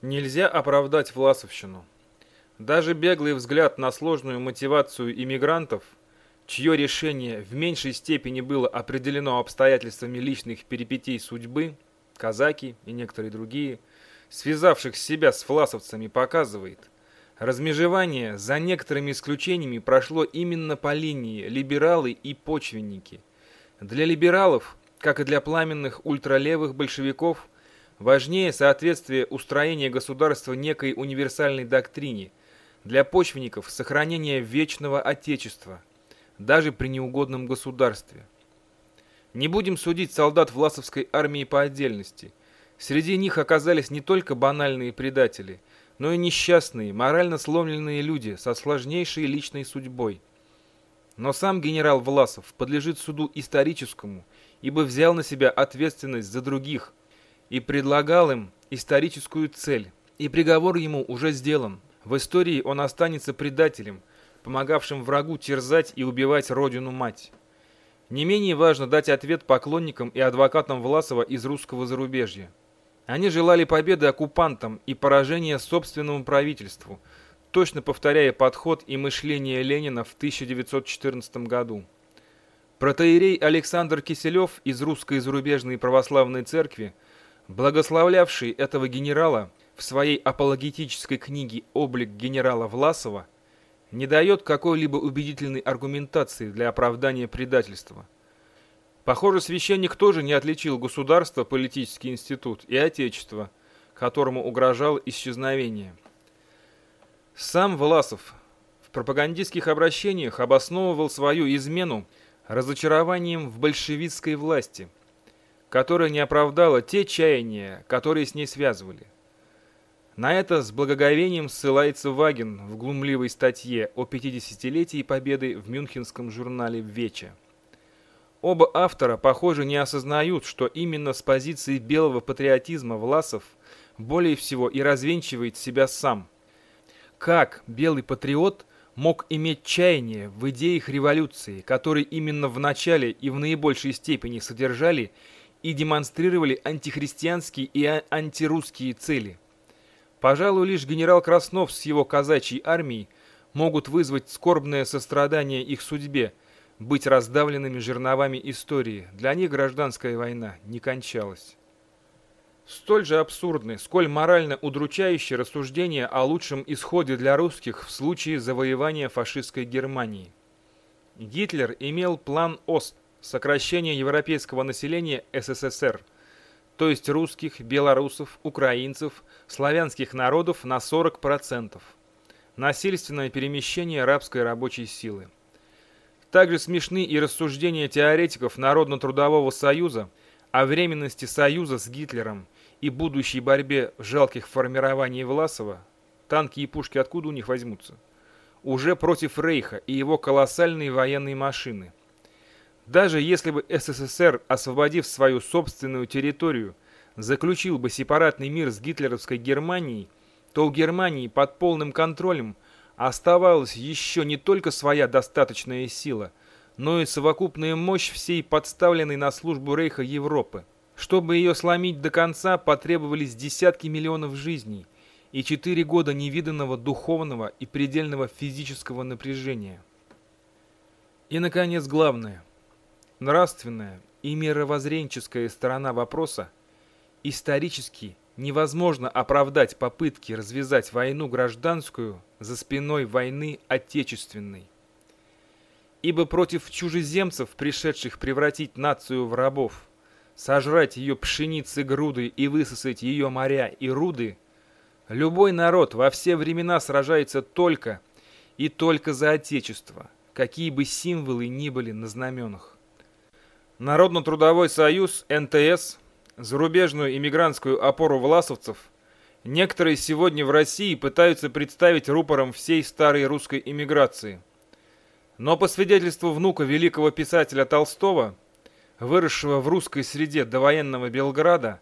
Нельзя оправдать Власовщину. Даже беглый взгляд на сложную мотивацию иммигрантов, чье решение в меньшей степени было определено обстоятельствами личных перипетий судьбы, казаки и некоторые другие, связавших себя с власовцами, показывает, размежевание за некоторыми исключениями прошло именно по линии либералы и почвенники. Для либералов, как и для пламенных ультралевых большевиков – Важнее соответствие устроения государства некой универсальной доктрине. Для почвенников сохранение вечного Отечества, даже при неугодном государстве. Не будем судить солдат Власовской армии по отдельности. Среди них оказались не только банальные предатели, но и несчастные, морально сломленные люди со сложнейшей личной судьбой. Но сам генерал Власов подлежит суду историческому, ибо взял на себя ответственность за других, и предлагал им историческую цель, и приговор ему уже сделан. В истории он останется предателем, помогавшим врагу терзать и убивать родину-мать. Не менее важно дать ответ поклонникам и адвокатам Власова из русского зарубежья. Они желали победы оккупантам и поражения собственному правительству, точно повторяя подход и мышление Ленина в 1914 году. Протоиерей Александр Киселев из русской зарубежной православной церкви – благословлявший этого генерала в своей апологетической книге «Облик генерала Власова», не дает какой-либо убедительной аргументации для оправдания предательства. Похоже, священник тоже не отличил государство, политический институт и отечество, которому угрожало исчезновение. Сам Власов в пропагандистских обращениях обосновывал свою измену разочарованием в большевистской власти – которая не оправдала те чаяния, которые с ней связывали. На это с благоговением ссылается Вагин в глумливой статье о 50-летии победы в мюнхенском журнале «Вече». Оба автора, похоже, не осознают, что именно с позиции белого патриотизма Власов более всего и развенчивает себя сам. Как белый патриот мог иметь чаяние в идеях революции, которые именно в начале и в наибольшей степени содержали и демонстрировали антихристианские и а-, антирусские цели. Пожалуй, лишь генерал Краснов с его казачьей армией могут вызвать скорбное сострадание их судьбе, быть раздавленными жерновами истории. Для них гражданская война не кончалась. Столь же абсурдны, сколь морально удручающие рассуждения о лучшем исходе для русских в случае завоевания фашистской Германии. Гитлер имел план ОСТ, сокращение европейского населения СССР, то есть русских, белорусов, украинцев, славянских народов на 40%. Насильственное перемещение рабской рабочей силы. Также смешны и рассуждения теоретиков Народно-трудового союза о временности союза с Гитлером и будущей борьбе в жалких формирований Власова. Танки и пушки откуда у них возьмутся? Уже против Рейха и его колоссальной военной машины. Даже если бы СССР, освободив свою собственную территорию, заключил бы сепаратный мир с гитлеровской Германией, то у Германии под полным контролем оставалась еще не только своя достаточная сила, но и совокупная мощь всей подставленной на службу Рейха Европы. Чтобы ее сломить до конца, потребовались десятки миллионов жизней и четыре года невиданного духовного и предельного физического напряжения. И, наконец, главное – Нравственная и мировоззренческая сторона вопроса исторически невозможно оправдать попытки развязать войну гражданскую за спиной войны отечественной. Ибо против чужеземцев, пришедших превратить нацию в рабов, сожрать ее пшеницы груды и высосать ее моря и руды, любой народ во все времена сражается только и только за отечество, какие бы символы ни были на знаменах. Народно-трудовой союз, НТС, зарубежную иммигрантскую опору власовцев, некоторые сегодня в России пытаются представить рупором всей старой русской иммиграции. Но по свидетельству внука великого писателя Толстого, выросшего в русской среде до военного Белграда,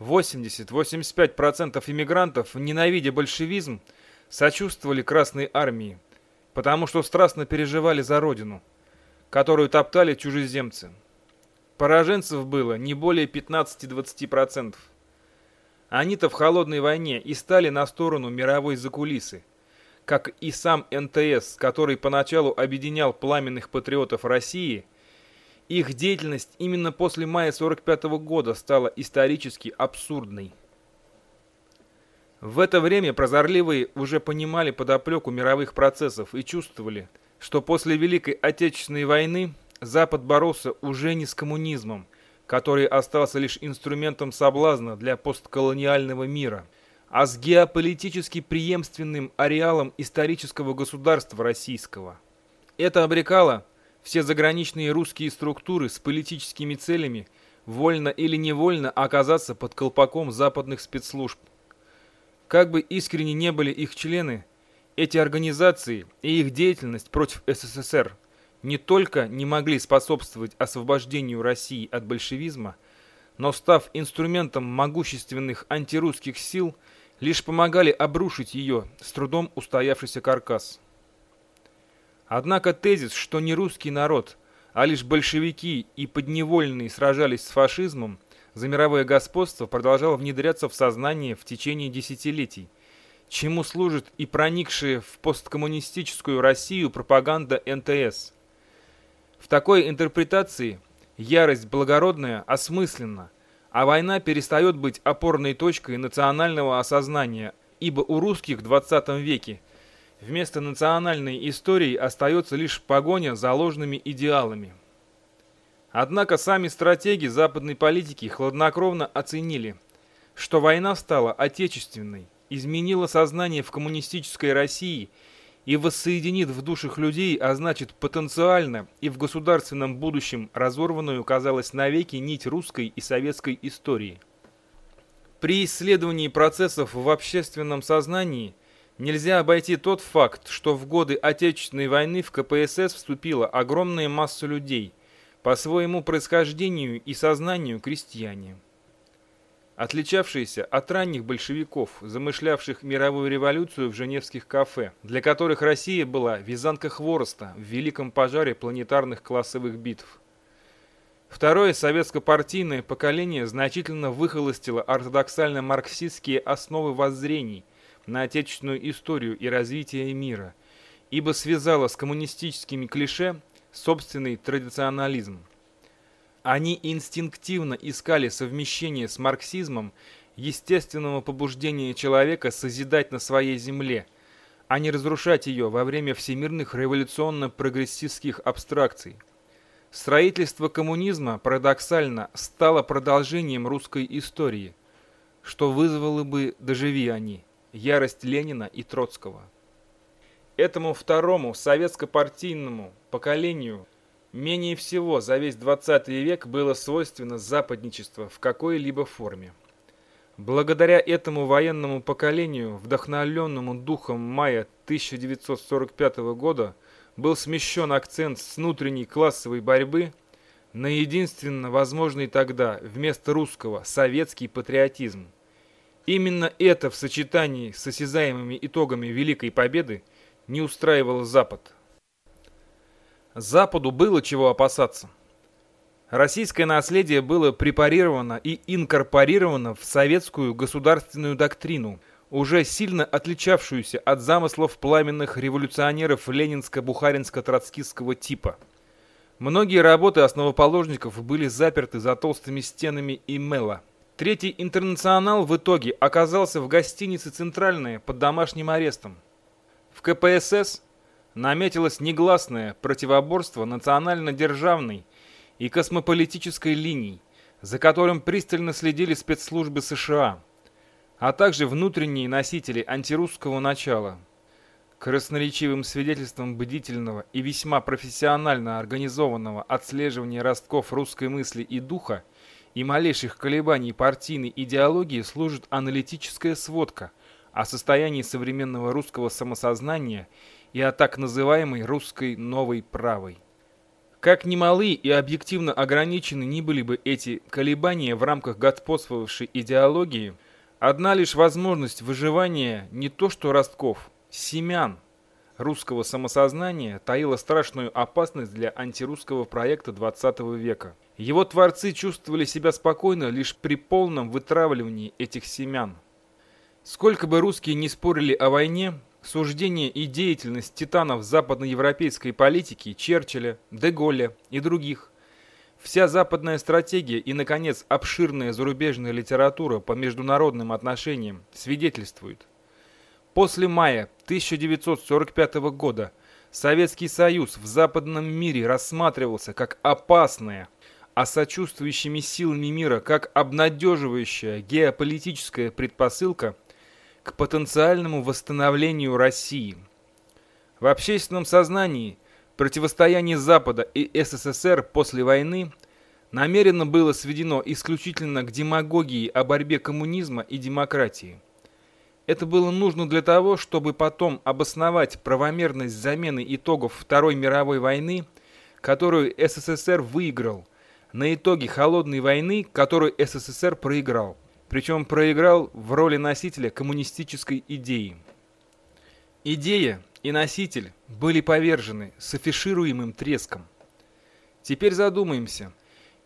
80-85% иммигрантов, ненавидя большевизм, сочувствовали Красной Армии, потому что страстно переживали за родину, которую топтали чужеземцы. Пораженцев было не более 15-20%. Они-то в холодной войне и стали на сторону мировой закулисы. Как и сам НТС, который поначалу объединял пламенных патриотов России, их деятельность именно после мая 45 -го года стала исторически абсурдной. В это время прозорливые уже понимали подоплеку мировых процессов и чувствовали, что после Великой Отечественной войны Запад боролся уже не с коммунизмом, который остался лишь инструментом соблазна для постколониального мира, а с геополитически преемственным ареалом исторического государства российского. Это обрекало все заграничные русские структуры с политическими целями вольно или невольно оказаться под колпаком западных спецслужб. Как бы искренне не были их члены, эти организации и их деятельность против СССР не только не могли способствовать освобождению России от большевизма, но став инструментом могущественных антирусских сил, лишь помогали обрушить ее с трудом устоявшийся каркас. Однако тезис, что не русский народ, а лишь большевики и подневольные сражались с фашизмом за мировое господство, продолжал внедряться в сознание в течение десятилетий, чему служит и проникшая в посткоммунистическую Россию пропаганда НТС. В такой интерпретации ярость благородная осмысленна, а война перестает быть опорной точкой национального осознания, ибо у русских в 20 веке вместо национальной истории остается лишь погоня за ложными идеалами. Однако сами стратеги западной политики хладнокровно оценили, что война стала отечественной, изменила сознание в коммунистической России и воссоединит в душах людей, а значит потенциально и в государственном будущем разорванную, казалось, навеки нить русской и советской истории. При исследовании процессов в общественном сознании нельзя обойти тот факт, что в годы Отечественной войны в КПСС вступила огромная масса людей, по своему происхождению и сознанию крестьяне отличавшиеся от ранних большевиков, замышлявших мировую революцию в женевских кафе, для которых Россия была вязанка хвороста в великом пожаре планетарных классовых битв. Второе советско-партийное поколение значительно выхолостило ортодоксально-марксистские основы воззрений на отечественную историю и развитие мира, ибо связало с коммунистическими клише собственный традиционализм. Они инстинктивно искали совмещение с марксизмом естественного побуждения человека созидать на своей земле, а не разрушать ее во время всемирных революционно-прогрессистских абстракций. Строительство коммунизма, парадоксально, стало продолжением русской истории, что вызвало бы, доживи они, ярость Ленина и Троцкого. Этому второму советско-партийному поколению – Менее всего за весь 20 век было свойственно западничество в какой-либо форме. Благодаря этому военному поколению, вдохновленному духом мая 1945 года, был смещен акцент с внутренней классовой борьбы на единственно возможный тогда вместо русского советский патриотизм. Именно это в сочетании с осязаемыми итогами Великой Победы не устраивало Запад. Западу было чего опасаться. Российское наследие было препарировано и инкорпорировано в советскую государственную доктрину, уже сильно отличавшуюся от замыслов пламенных революционеров ленинско-бухаринско-троцкистского типа. Многие работы основоположников были заперты за толстыми стенами имела. Третий интернационал в итоге оказался в гостинице «Центральная» под домашним арестом. В КПСС наметилось негласное противоборство национально-державной и космополитической линий, за которым пристально следили спецслужбы США, а также внутренние носители антирусского начала. Красноречивым свидетельством бдительного и весьма профессионально организованного отслеживания ростков русской мысли и духа и малейших колебаний партийной идеологии служит аналитическая сводка о состоянии современного русского самосознания и о так называемой русской новой правой. Как немалы и объективно ограничены ни были бы эти колебания в рамках господствовавшей идеологии, одна лишь возможность выживания не то что ростков, семян, русского самосознания таила страшную опасность для антирусского проекта XX века. Его творцы чувствовали себя спокойно лишь при полном вытравливании этих семян. Сколько бы русские не спорили о войне, суждения и деятельность титанов западноевропейской политики Черчилля, Деголля и других, вся западная стратегия и, наконец, обширная зарубежная литература по международным отношениям свидетельствуют. После мая 1945 года Советский Союз в западном мире рассматривался как опасная, а сочувствующими силами мира как обнадеживающая геополитическая предпосылка к потенциальному восстановлению России. В общественном сознании противостояние Запада и СССР после войны намеренно было сведено исключительно к демагогии о борьбе коммунизма и демократии. Это было нужно для того, чтобы потом обосновать правомерность замены итогов Второй мировой войны, которую СССР выиграл – на итоги холодной войны, которую СССР проиграл. Причем проиграл в роли носителя коммунистической идеи. Идея и носитель были повержены с афишируемым треском. Теперь задумаемся,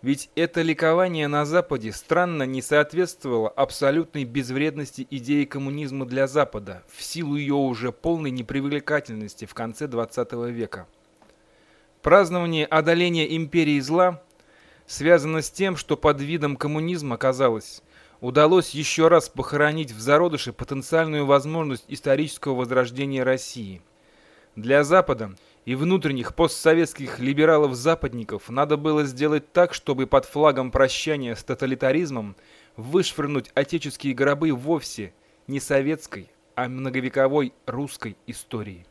ведь это ликование на Западе странно не соответствовало абсолютной безвредности идеи коммунизма для Запада в силу ее уже полной непривлекательности в конце 20 века. Празднование одоления империи зла связано с тем, что под видом коммунизма, казалось, удалось еще раз похоронить в зародыше потенциальную возможность исторического возрождения России. Для Запада и внутренних постсоветских либералов-западников надо было сделать так, чтобы под флагом прощания с тоталитаризмом вышвырнуть отеческие гробы вовсе не советской, а многовековой русской истории.